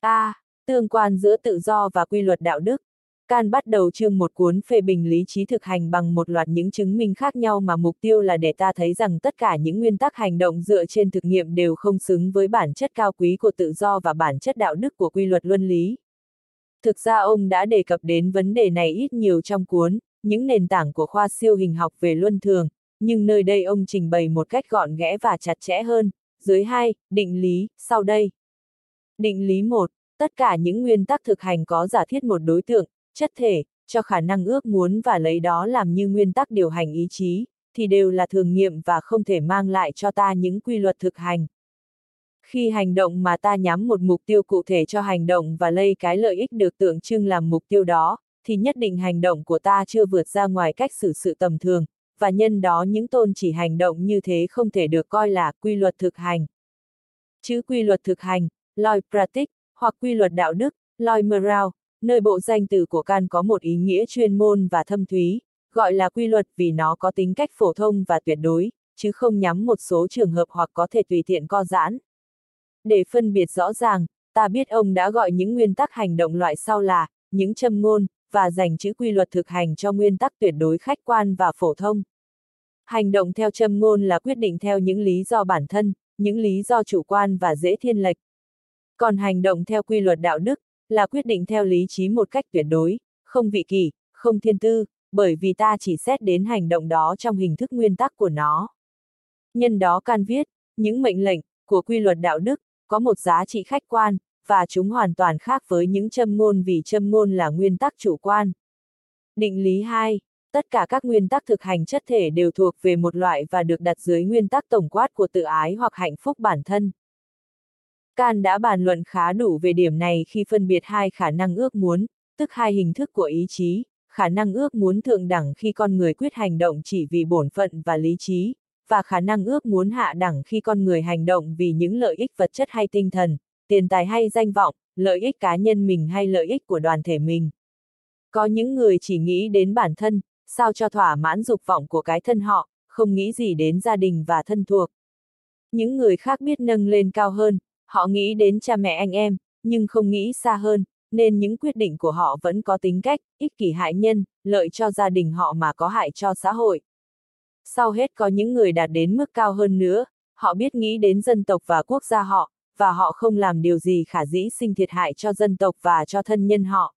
A. À, tương quan giữa tự do và quy luật đạo đức. Can bắt đầu chương một cuốn phê bình lý trí thực hành bằng một loạt những chứng minh khác nhau mà mục tiêu là để ta thấy rằng tất cả những nguyên tắc hành động dựa trên thực nghiệm đều không xứng với bản chất cao quý của tự do và bản chất đạo đức của quy luật luân lý. Thực ra ông đã đề cập đến vấn đề này ít nhiều trong cuốn, những nền tảng của khoa siêu hình học về luân thường, nhưng nơi đây ông trình bày một cách gọn ghẽ và chặt chẽ hơn, dưới hai, định lý, sau đây. Định lý 1, tất cả những nguyên tắc thực hành có giả thiết một đối tượng, chất thể, cho khả năng ước muốn và lấy đó làm như nguyên tắc điều hành ý chí, thì đều là thường nghiệm và không thể mang lại cho ta những quy luật thực hành. Khi hành động mà ta nhắm một mục tiêu cụ thể cho hành động và lây cái lợi ích được tượng trưng làm mục tiêu đó, thì nhất định hành động của ta chưa vượt ra ngoài cách xử sự tầm thường, và nhân đó những tôn chỉ hành động như thế không thể được coi là quy luật thực hành. Chữ quy luật thực hành, loi pratik hoặc quy luật đạo đức, loi moral, nơi bộ danh từ của can có một ý nghĩa chuyên môn và thâm thúy, gọi là quy luật vì nó có tính cách phổ thông và tuyệt đối, chứ không nhắm một số trường hợp hoặc có thể tùy tiện co giãn. Để phân biệt rõ ràng, ta biết ông đã gọi những nguyên tắc hành động loại sau là, những châm ngôn, và dành chữ quy luật thực hành cho nguyên tắc tuyệt đối khách quan và phổ thông. Hành động theo châm ngôn là quyết định theo những lý do bản thân, những lý do chủ quan và dễ thiên lệch. Còn hành động theo quy luật đạo đức, là quyết định theo lý trí một cách tuyệt đối, không vị kỷ, không thiên tư, bởi vì ta chỉ xét đến hành động đó trong hình thức nguyên tắc của nó. Nhân đó can viết, những mệnh lệnh của quy luật đạo đức có một giá trị khách quan, và chúng hoàn toàn khác với những châm ngôn vì châm ngôn là nguyên tắc chủ quan. Định lý 2. Tất cả các nguyên tắc thực hành chất thể đều thuộc về một loại và được đặt dưới nguyên tắc tổng quát của tự ái hoặc hạnh phúc bản thân. Can đã bàn luận khá đủ về điểm này khi phân biệt hai khả năng ước muốn, tức hai hình thức của ý chí, khả năng ước muốn thượng đẳng khi con người quyết hành động chỉ vì bổn phận và lý trí, và khả năng ước muốn hạ đẳng khi con người hành động vì những lợi ích vật chất hay tinh thần, tiền tài hay danh vọng, lợi ích cá nhân mình hay lợi ích của đoàn thể mình. Có những người chỉ nghĩ đến bản thân, sao cho thỏa mãn dục vọng của cái thân họ, không nghĩ gì đến gia đình và thân thuộc. Những người khác biết nâng lên cao hơn, họ nghĩ đến cha mẹ anh em, nhưng không nghĩ xa hơn, nên những quyết định của họ vẫn có tính cách, ích kỷ hại nhân, lợi cho gia đình họ mà có hại cho xã hội. Sau hết có những người đạt đến mức cao hơn nữa, họ biết nghĩ đến dân tộc và quốc gia họ, và họ không làm điều gì khả dĩ sinh thiệt hại cho dân tộc và cho thân nhân họ.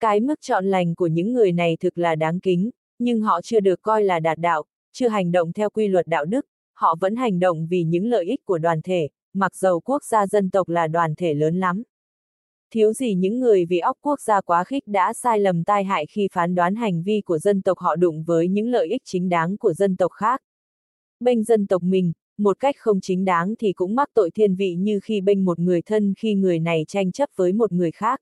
Cái mức chọn lành của những người này thực là đáng kính, nhưng họ chưa được coi là đạt đạo, chưa hành động theo quy luật đạo đức, họ vẫn hành động vì những lợi ích của đoàn thể, mặc dầu quốc gia dân tộc là đoàn thể lớn lắm. Thiếu gì những người vì óc quốc gia quá khích đã sai lầm tai hại khi phán đoán hành vi của dân tộc họ đụng với những lợi ích chính đáng của dân tộc khác. Bênh dân tộc mình, một cách không chính đáng thì cũng mắc tội thiên vị như khi bênh một người thân khi người này tranh chấp với một người khác.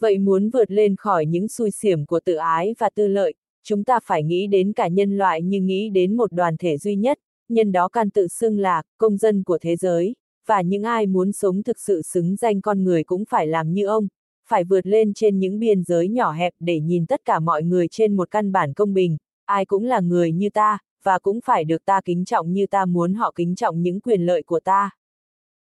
Vậy muốn vượt lên khỏi những xui xiểm của tự ái và tư lợi, chúng ta phải nghĩ đến cả nhân loại như nghĩ đến một đoàn thể duy nhất, nhân đó can tự xưng là công dân của thế giới, và những ai muốn sống thực sự xứng danh con người cũng phải làm như ông, phải vượt lên trên những biên giới nhỏ hẹp để nhìn tất cả mọi người trên một căn bản công bình, ai cũng là người như ta, và cũng phải được ta kính trọng như ta muốn họ kính trọng những quyền lợi của ta.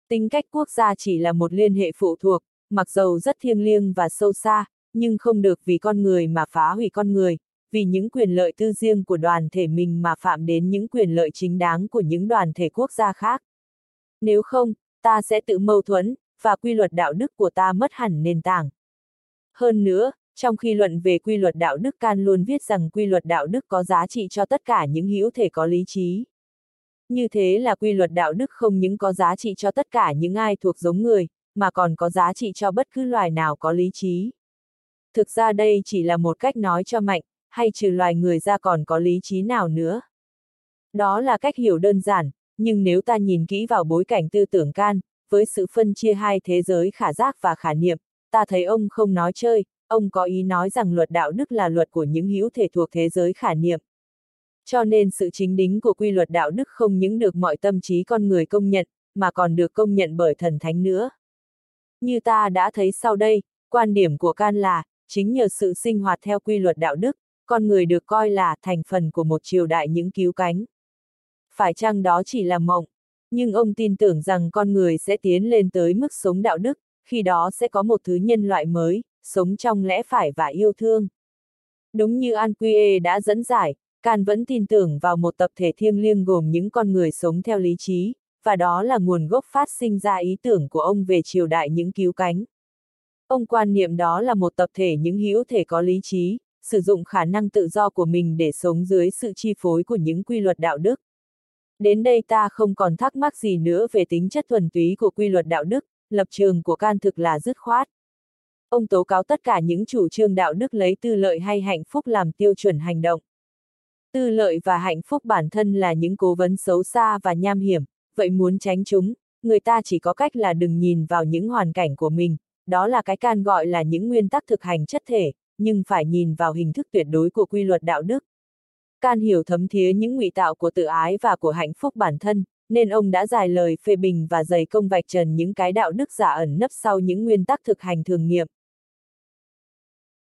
Tính cách quốc gia chỉ là một liên hệ phụ thuộc, mặc dầu rất thiêng liêng và sâu xa, nhưng không được vì con người mà phá hủy con người, vì những quyền lợi tư riêng của đoàn thể mình mà phạm đến những quyền lợi chính đáng của những đoàn thể quốc gia khác. Nếu không, ta sẽ tự mâu thuẫn, và quy luật đạo đức của ta mất hẳn nền tảng. Hơn nữa, trong khi luận về quy luật đạo đức Can luôn viết rằng quy luật đạo đức có giá trị cho tất cả những hữu thể có lý trí. Như thế là quy luật đạo đức không những có giá trị cho tất cả những ai thuộc giống người, mà còn có giá trị cho bất cứ loài nào có lý trí. Thực ra đây chỉ là một cách nói cho mạnh, hay trừ loài người ra còn có lý trí nào nữa. Đó là cách hiểu đơn giản, nhưng nếu ta nhìn kỹ vào bối cảnh tư tưởng can, với sự phân chia hai thế giới khả giác và khả niệm, ta thấy ông không nói chơi, ông có ý nói rằng luật đạo đức là luật của những hữu thể thuộc thế giới khả niệm. Cho nên sự chính đính của quy luật đạo đức không những được mọi tâm trí con người công nhận, mà còn được công nhận bởi thần thánh nữa. Như ta đã thấy sau đây, quan điểm của Can là, chính nhờ sự sinh hoạt theo quy luật đạo đức, con người được coi là thành phần của một triều đại những cứu cánh. Phải chăng đó chỉ là mộng? Nhưng ông tin tưởng rằng con người sẽ tiến lên tới mức sống đạo đức, khi đó sẽ có một thứ nhân loại mới, sống trong lẽ phải và yêu thương. Đúng như An Quy đã dẫn giải, Can vẫn tin tưởng vào một tập thể thiêng liêng gồm những con người sống theo lý trí, và đó là nguồn gốc phát sinh ra ý tưởng của ông về triều đại những cứu cánh. Ông quan niệm đó là một tập thể những hữu thể có lý trí, sử dụng khả năng tự do của mình để sống dưới sự chi phối của những quy luật đạo đức. Đến đây ta không còn thắc mắc gì nữa về tính chất thuần túy của quy luật đạo đức, lập trường của can thực là dứt khoát. Ông tố cáo tất cả những chủ trương đạo đức lấy tư lợi hay hạnh phúc làm tiêu chuẩn hành động. Tư lợi và hạnh phúc bản thân là những cố vấn xấu xa và nham hiểm, vậy muốn tránh chúng, người ta chỉ có cách là đừng nhìn vào những hoàn cảnh của mình, đó là cái can gọi là những nguyên tắc thực hành chất thể, nhưng phải nhìn vào hình thức tuyệt đối của quy luật đạo đức. Can hiểu thấm thía những ngụy tạo của tự ái và của hạnh phúc bản thân, nên ông đã dài lời phê bình và dày công vạch trần những cái đạo đức giả ẩn nấp sau những nguyên tắc thực hành thường nghiệm.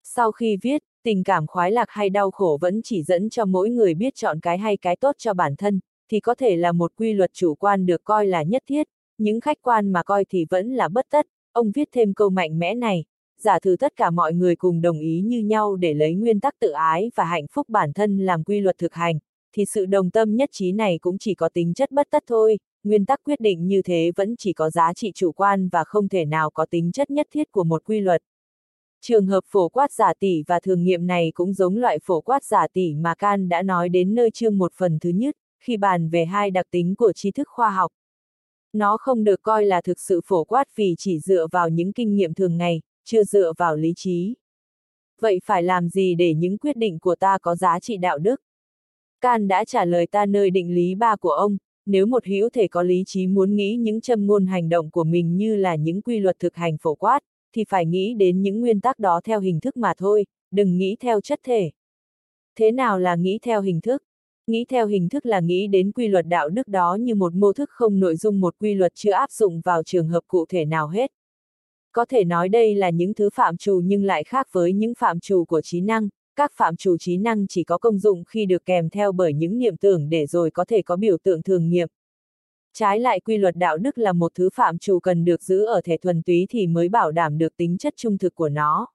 Sau khi viết, tình cảm khoái lạc hay đau khổ vẫn chỉ dẫn cho mỗi người biết chọn cái hay cái tốt cho bản thân, thì có thể là một quy luật chủ quan được coi là nhất thiết, những khách quan mà coi thì vẫn là bất tất. Ông viết thêm câu mạnh mẽ này, giả thử tất cả mọi người cùng đồng ý như nhau để lấy nguyên tắc tự ái và hạnh phúc bản thân làm quy luật thực hành, thì sự đồng tâm nhất trí này cũng chỉ có tính chất bất tất thôi, nguyên tắc quyết định như thế vẫn chỉ có giá trị chủ quan và không thể nào có tính chất nhất thiết của một quy luật. Trường hợp phổ quát giả tỷ và thường nghiệm này cũng giống loại phổ quát giả tỷ mà Can đã nói đến nơi chương một phần thứ nhất, khi bàn về hai đặc tính của tri thức khoa học. Nó không được coi là thực sự phổ quát vì chỉ dựa vào những kinh nghiệm thường ngày, chưa dựa vào lý trí. Vậy phải làm gì để những quyết định của ta có giá trị đạo đức? Can đã trả lời ta nơi định lý ba của ông, nếu một hữu thể có lý trí muốn nghĩ những châm ngôn hành động của mình như là những quy luật thực hành phổ quát, thì phải nghĩ đến những nguyên tắc đó theo hình thức mà thôi, đừng nghĩ theo chất thể. Thế nào là nghĩ theo hình thức? Nghĩ theo hình thức là nghĩ đến quy luật đạo đức đó như một mô thức không nội dung một quy luật chưa áp dụng vào trường hợp cụ thể nào hết. Có thể nói đây là những thứ phạm trù nhưng lại khác với những phạm trù của trí năng, các phạm trù trí năng chỉ có công dụng khi được kèm theo bởi những niệm tưởng để rồi có thể có biểu tượng thường nghiệm. Trái lại quy luật đạo đức là một thứ phạm trù cần được giữ ở thể thuần túy thì mới bảo đảm được tính chất trung thực của nó.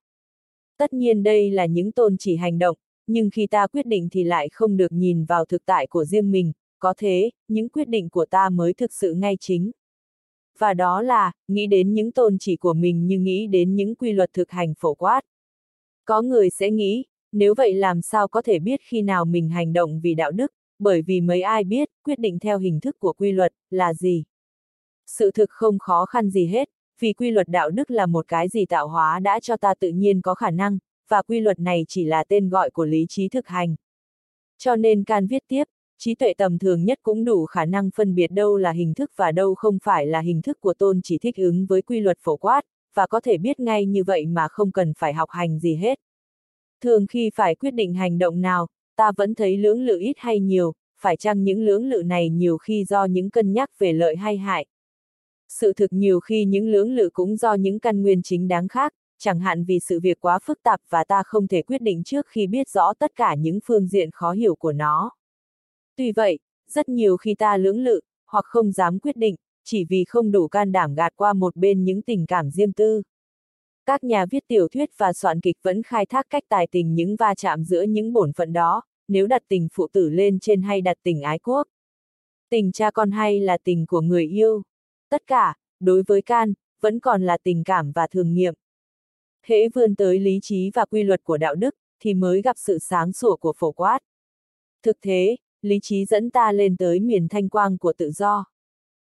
Tất nhiên đây là những tôn chỉ hành động, nhưng khi ta quyết định thì lại không được nhìn vào thực tại của riêng mình, có thế, những quyết định của ta mới thực sự ngay chính. Và đó là, nghĩ đến những tôn chỉ của mình như nghĩ đến những quy luật thực hành phổ quát. Có người sẽ nghĩ, nếu vậy làm sao có thể biết khi nào mình hành động vì đạo đức, bởi vì mấy ai biết, quyết định theo hình thức của quy luật, là gì. Sự thực không khó khăn gì hết, vì quy luật đạo đức là một cái gì tạo hóa đã cho ta tự nhiên có khả năng, và quy luật này chỉ là tên gọi của lý trí thực hành. Cho nên can viết tiếp, trí tuệ tầm thường nhất cũng đủ khả năng phân biệt đâu là hình thức và đâu không phải là hình thức của tôn chỉ thích ứng với quy luật phổ quát, và có thể biết ngay như vậy mà không cần phải học hành gì hết. Thường khi phải quyết định hành động nào, ta vẫn thấy lưỡng lự ít hay nhiều, phải chăng những lưỡng lự này nhiều khi do những cân nhắc về lợi hay hại. Sự thực nhiều khi những lưỡng lự cũng do những căn nguyên chính đáng khác, chẳng hạn vì sự việc quá phức tạp và ta không thể quyết định trước khi biết rõ tất cả những phương diện khó hiểu của nó. Tuy vậy, rất nhiều khi ta lưỡng lự, hoặc không dám quyết định, chỉ vì không đủ can đảm gạt qua một bên những tình cảm riêng tư. Các nhà viết tiểu thuyết và soạn kịch vẫn khai thác cách tài tình những va chạm giữa những bổn phận đó, nếu đặt tình phụ tử lên trên hay đặt tình ái quốc. Tình cha con hay là tình của người yêu. Tất cả, đối với can, vẫn còn là tình cảm và thường nghiệm. Hễ vươn tới lý trí và quy luật của đạo đức, thì mới gặp sự sáng sủa của phổ quát. Thực thế, lý trí dẫn ta lên tới miền thanh quang của tự do.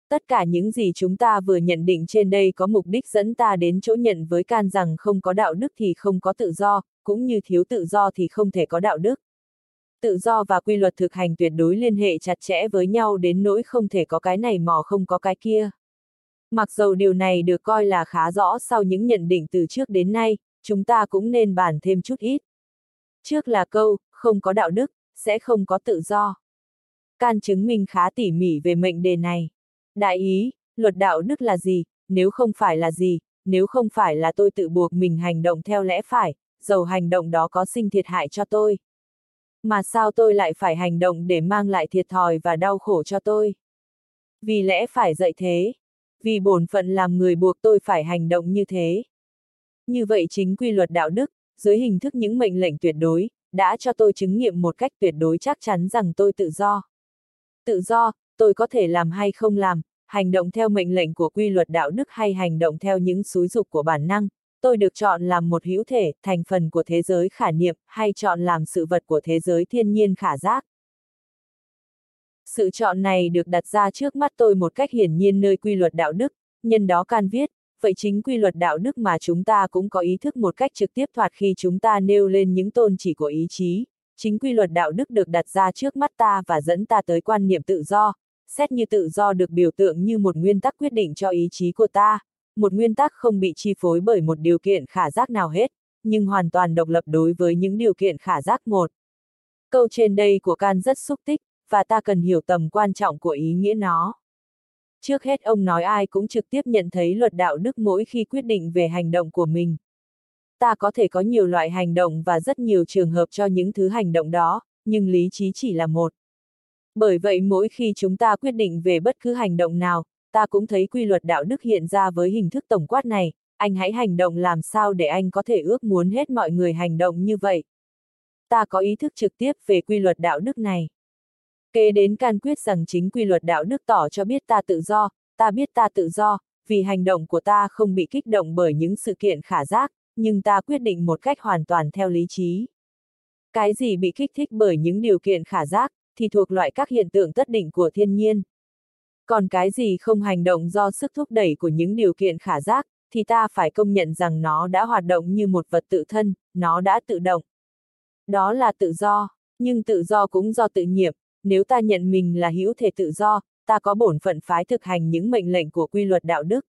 Tất cả những gì chúng ta vừa nhận định trên đây có mục đích dẫn ta đến chỗ nhận với can rằng không có đạo đức thì không có tự do, cũng như thiếu tự do thì không thể có đạo đức. Tự do và quy luật thực hành tuyệt đối liên hệ chặt chẽ với nhau đến nỗi không thể có cái này mò không có cái kia. Mặc dầu điều này được coi là khá rõ sau những nhận định từ trước đến nay, chúng ta cũng nên bàn thêm chút ít. Trước là câu, không có đạo đức, sẽ không có tự do. Can chứng minh khá tỉ mỉ về mệnh đề này. Đại ý, luật đạo đức là gì, nếu không phải là gì, nếu không phải là tôi tự buộc mình hành động theo lẽ phải, dầu hành động đó có sinh thiệt hại cho tôi. Mà sao tôi lại phải hành động để mang lại thiệt thòi và đau khổ cho tôi? Vì lẽ phải dạy thế. Vì bổn phận làm người buộc tôi phải hành động như thế. Như vậy chính quy luật đạo đức, dưới hình thức những mệnh lệnh tuyệt đối, đã cho tôi chứng nghiệm một cách tuyệt đối chắc chắn rằng tôi tự do. Tự do, tôi có thể làm hay không làm, hành động theo mệnh lệnh của quy luật đạo đức hay hành động theo những xúi dục của bản năng, tôi được chọn làm một hữu thể, thành phần của thế giới khả niệm, hay chọn làm sự vật của thế giới thiên nhiên khả giác. Sự chọn này được đặt ra trước mắt tôi một cách hiển nhiên nơi quy luật đạo đức, nhân đó can viết, vậy chính quy luật đạo đức mà chúng ta cũng có ý thức một cách trực tiếp thoạt khi chúng ta nêu lên những tôn chỉ của ý chí. Chính quy luật đạo đức được đặt ra trước mắt ta và dẫn ta tới quan niệm tự do, xét như tự do được biểu tượng như một nguyên tắc quyết định cho ý chí của ta, một nguyên tắc không bị chi phối bởi một điều kiện khả giác nào hết, nhưng hoàn toàn độc lập đối với những điều kiện khả giác một. Câu trên đây của Can rất xúc tích, và ta cần hiểu tầm quan trọng của ý nghĩa nó. Trước hết ông nói ai cũng trực tiếp nhận thấy luật đạo đức mỗi khi quyết định về hành động của mình. Ta có thể có nhiều loại hành động và rất nhiều trường hợp cho những thứ hành động đó, nhưng lý trí chỉ là một. Bởi vậy mỗi khi chúng ta quyết định về bất cứ hành động nào, ta cũng thấy quy luật đạo đức hiện ra với hình thức tổng quát này, anh hãy hành động làm sao để anh có thể ước muốn hết mọi người hành động như vậy. Ta có ý thức trực tiếp về quy luật đạo đức này. Kế đến can quyết rằng chính quy luật đạo đức tỏ cho biết ta tự do, ta biết ta tự do, vì hành động của ta không bị kích động bởi những sự kiện khả giác, nhưng ta quyết định một cách hoàn toàn theo lý trí. Cái gì bị kích thích bởi những điều kiện khả giác, thì thuộc loại các hiện tượng tất định của thiên nhiên. Còn cái gì không hành động do sức thúc đẩy của những điều kiện khả giác, thì ta phải công nhận rằng nó đã hoạt động như một vật tự thân, nó đã tự động. Đó là tự do, nhưng tự do cũng do tự nhiệm, nếu ta nhận mình là hữu thể tự do, ta có bổn phận phái thực hành những mệnh lệnh của quy luật đạo đức.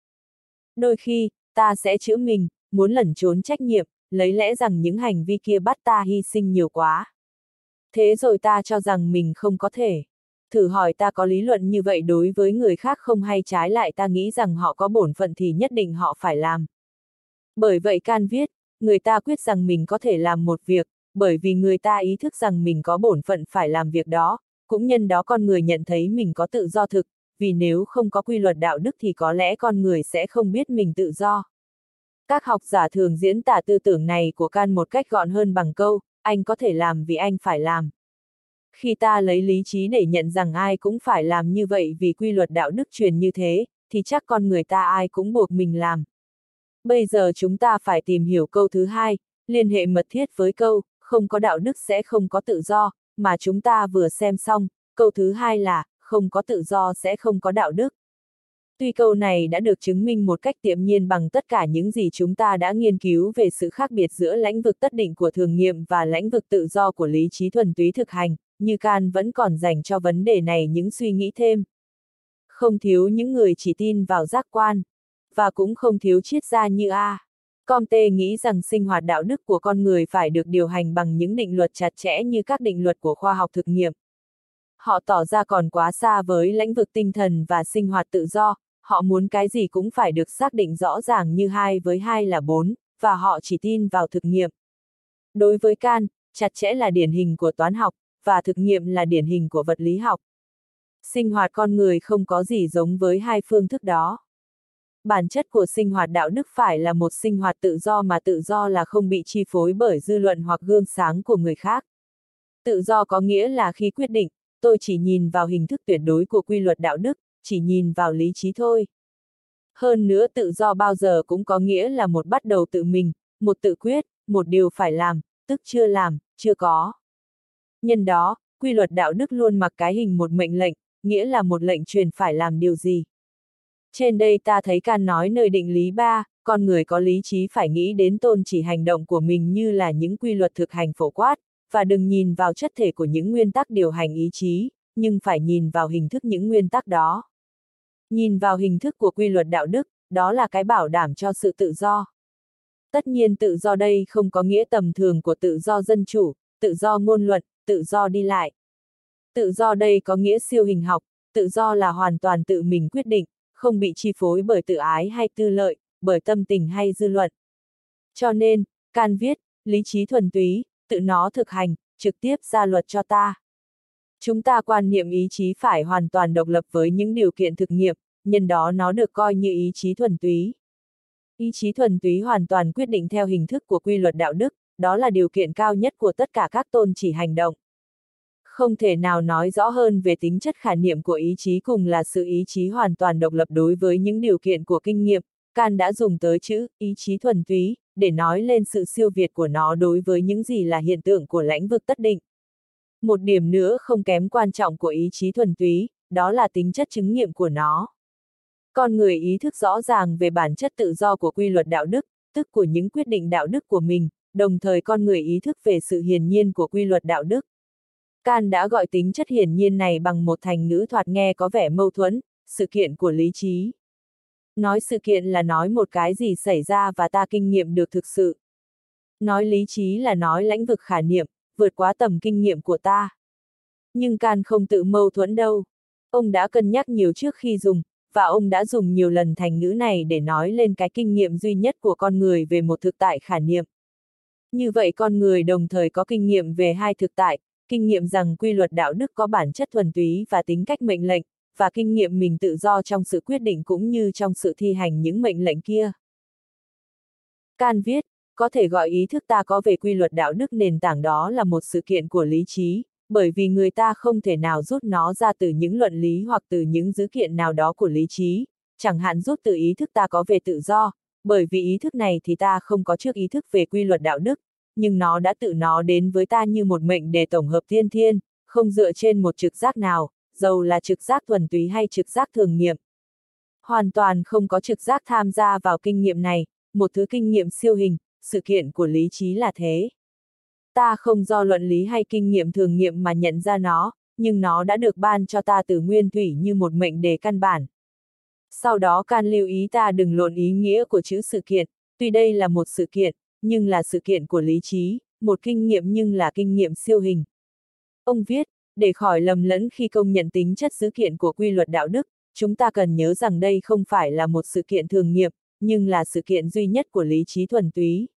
Đôi khi, ta sẽ chữa mình, muốn lẩn trốn trách nhiệm, lấy lẽ rằng những hành vi kia bắt ta hy sinh nhiều quá. Thế rồi ta cho rằng mình không có thể. Thử hỏi ta có lý luận như vậy đối với người khác không hay trái lại ta nghĩ rằng họ có bổn phận thì nhất định họ phải làm. Bởi vậy can viết, người ta quyết rằng mình có thể làm một việc, bởi vì người ta ý thức rằng mình có bổn phận phải làm việc đó, cũng nhân đó con người nhận thấy mình có tự do thực, vì nếu không có quy luật đạo đức thì có lẽ con người sẽ không biết mình tự do. Các học giả thường diễn tả tư tưởng này của Can một cách gọn hơn bằng câu, anh có thể làm vì anh phải làm. Khi ta lấy lý trí để nhận rằng ai cũng phải làm như vậy vì quy luật đạo đức truyền như thế, thì chắc con người ta ai cũng buộc mình làm. Bây giờ chúng ta phải tìm hiểu câu thứ hai, liên hệ mật thiết với câu, không có đạo đức sẽ không có tự do, mà chúng ta vừa xem xong, câu thứ hai là, không có tự do sẽ không có đạo đức. Tuy câu này đã được chứng minh một cách tiệm nhiên bằng tất cả những gì chúng ta đã nghiên cứu về sự khác biệt giữa lãnh vực tất định của thường nghiệm và lãnh vực tự do của lý trí thuần túy thực hành, như Can vẫn còn dành cho vấn đề này những suy nghĩ thêm. Không thiếu những người chỉ tin vào giác quan, và cũng không thiếu triết gia như A. Comte nghĩ rằng sinh hoạt đạo đức của con người phải được điều hành bằng những định luật chặt chẽ như các định luật của khoa học thực nghiệm. Họ tỏ ra còn quá xa với lĩnh vực tinh thần và sinh hoạt tự do, họ muốn cái gì cũng phải được xác định rõ ràng như 2 với 2 là 4, và họ chỉ tin vào thực nghiệm. Đối với Can, chặt chẽ là điển hình của toán học, và thực nghiệm là điển hình của vật lý học. Sinh hoạt con người không có gì giống với hai phương thức đó bản chất của sinh hoạt đạo đức phải là một sinh hoạt tự do mà tự do là không bị chi phối bởi dư luận hoặc gương sáng của người khác. Tự do có nghĩa là khi quyết định, tôi chỉ nhìn vào hình thức tuyệt đối của quy luật đạo đức, chỉ nhìn vào lý trí thôi. Hơn nữa tự do bao giờ cũng có nghĩa là một bắt đầu tự mình, một tự quyết, một điều phải làm, tức chưa làm, chưa có. Nhân đó, quy luật đạo đức luôn mặc cái hình một mệnh lệnh, nghĩa là một lệnh truyền phải làm điều gì. Trên đây ta thấy can nói nơi định lý ba, con người có lý trí phải nghĩ đến tôn chỉ hành động của mình như là những quy luật thực hành phổ quát, và đừng nhìn vào chất thể của những nguyên tắc điều hành ý chí, nhưng phải nhìn vào hình thức những nguyên tắc đó. Nhìn vào hình thức của quy luật đạo đức, đó là cái bảo đảm cho sự tự do. Tất nhiên tự do đây không có nghĩa tầm thường của tự do dân chủ, tự do ngôn luận, tự do đi lại. Tự do đây có nghĩa siêu hình học, tự do là hoàn toàn tự mình quyết định, không bị chi phối bởi tự ái hay tư lợi, bởi tâm tình hay dư luận. Cho nên, can viết, lý trí thuần túy, tự nó thực hành, trực tiếp ra luật cho ta. Chúng ta quan niệm ý chí phải hoàn toàn độc lập với những điều kiện thực nghiệm, nhân đó nó được coi như ý chí thuần túy. Ý chí thuần túy hoàn toàn quyết định theo hình thức của quy luật đạo đức, đó là điều kiện cao nhất của tất cả các tôn chỉ hành động. Không thể nào nói rõ hơn về tính chất khả niệm của ý chí cùng là sự ý chí hoàn toàn độc lập đối với những điều kiện của kinh nghiệm, Can đã dùng tới chữ ý chí thuần túy để nói lên sự siêu việt của nó đối với những gì là hiện tượng của lãnh vực tất định. Một điểm nữa không kém quan trọng của ý chí thuần túy, đó là tính chất chứng nghiệm của nó. Con người ý thức rõ ràng về bản chất tự do của quy luật đạo đức, tức của những quyết định đạo đức của mình, đồng thời con người ý thức về sự hiển nhiên của quy luật đạo đức. Can đã gọi tính chất hiển nhiên này bằng một thành ngữ thoạt nghe có vẻ mâu thuẫn, sự kiện của lý trí. Nói sự kiện là nói một cái gì xảy ra và ta kinh nghiệm được thực sự. Nói lý trí là nói lãnh vực khả niệm, vượt quá tầm kinh nghiệm của ta. Nhưng Can không tự mâu thuẫn đâu. Ông đã cân nhắc nhiều trước khi dùng, và ông đã dùng nhiều lần thành ngữ này để nói lên cái kinh nghiệm duy nhất của con người về một thực tại khả niệm. Như vậy con người đồng thời có kinh nghiệm về hai thực tại, kinh nghiệm rằng quy luật đạo đức có bản chất thuần túy và tính cách mệnh lệnh, và kinh nghiệm mình tự do trong sự quyết định cũng như trong sự thi hành những mệnh lệnh kia. Can viết, có thể gọi ý thức ta có về quy luật đạo đức nền tảng đó là một sự kiện của lý trí, bởi vì người ta không thể nào rút nó ra từ những luận lý hoặc từ những dữ kiện nào đó của lý trí, chẳng hạn rút từ ý thức ta có về tự do, bởi vì ý thức này thì ta không có trước ý thức về quy luật đạo đức, nhưng nó đã tự nó đến với ta như một mệnh đề tổng hợp thiên thiên, không dựa trên một trực giác nào, dầu là trực giác thuần túy hay trực giác thường nghiệm. Hoàn toàn không có trực giác tham gia vào kinh nghiệm này, một thứ kinh nghiệm siêu hình, sự kiện của lý trí là thế. Ta không do luận lý hay kinh nghiệm thường nghiệm mà nhận ra nó, nhưng nó đã được ban cho ta từ nguyên thủy như một mệnh đề căn bản. Sau đó can lưu ý ta đừng lộn ý nghĩa của chữ sự kiện, tuy đây là một sự kiện, nhưng là sự kiện của lý trí, một kinh nghiệm nhưng là kinh nghiệm siêu hình. Ông viết, để khỏi lầm lẫn khi công nhận tính chất sự kiện của quy luật đạo đức, chúng ta cần nhớ rằng đây không phải là một sự kiện thường nghiệp, nhưng là sự kiện duy nhất của lý trí thuần túy.